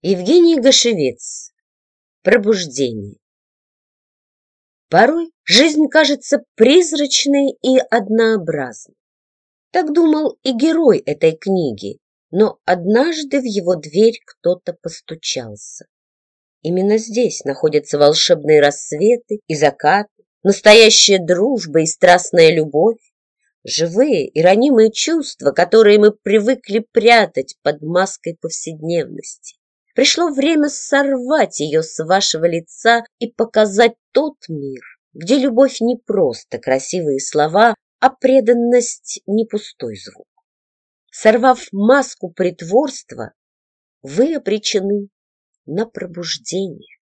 Евгений Гашевец. Пробуждение. Порой жизнь кажется призрачной и однообразной. Так думал и герой этой книги, но однажды в его дверь кто-то постучался. Именно здесь находятся волшебные рассветы и закаты, настоящая дружба и страстная любовь, живые и ранимые чувства, которые мы привыкли прятать под маской повседневности. Пришло время сорвать ее с вашего лица и показать тот мир, где любовь не просто красивые слова, а преданность не пустой звук. Сорвав маску притворства, вы обречены на пробуждение.